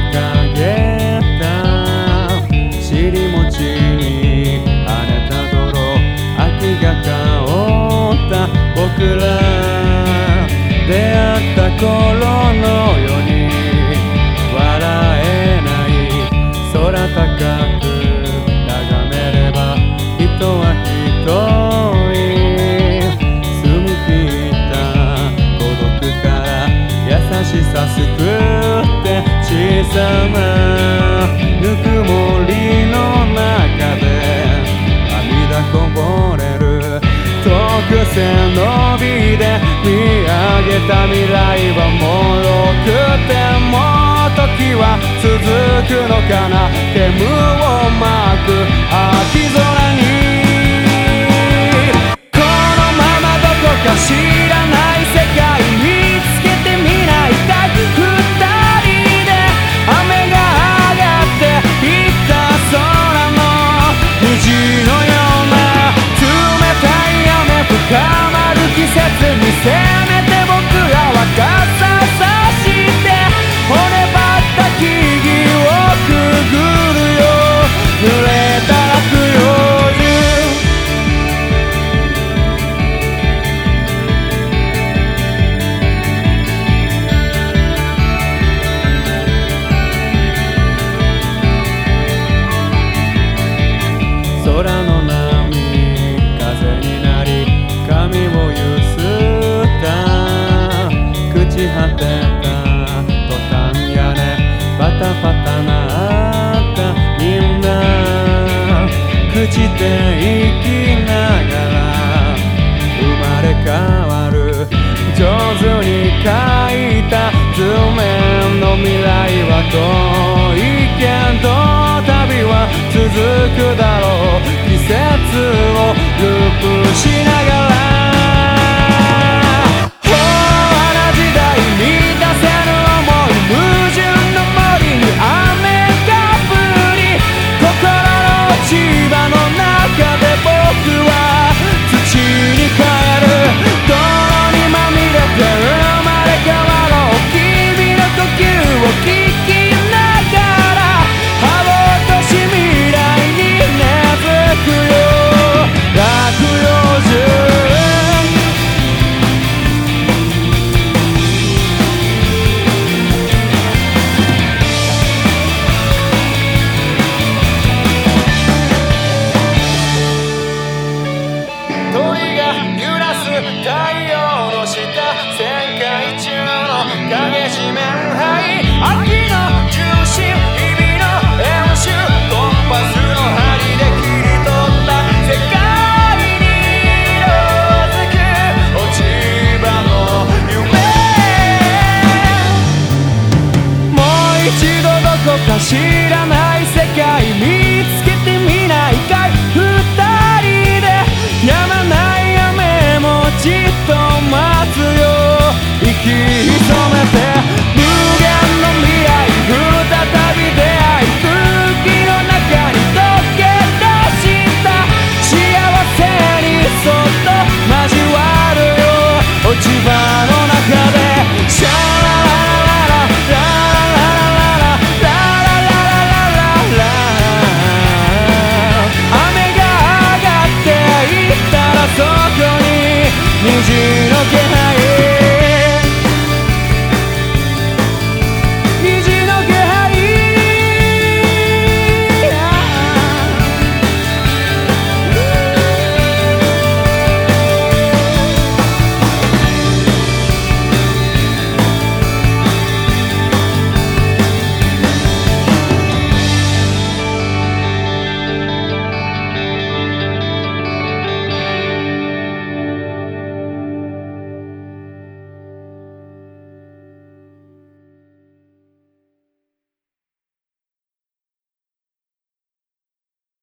te. 未来はもろくても時は続くのかな。煙を巻く秋空ていきながら生まれ変わる。上手に描いた図面の未来は遠いけど旅は続くだろう季節太陽の下世界中の影地面灰秋の中心日々の演習コンパスの針で切り取った世界に色づく落ち葉の夢もう一度どこか知らない世界に。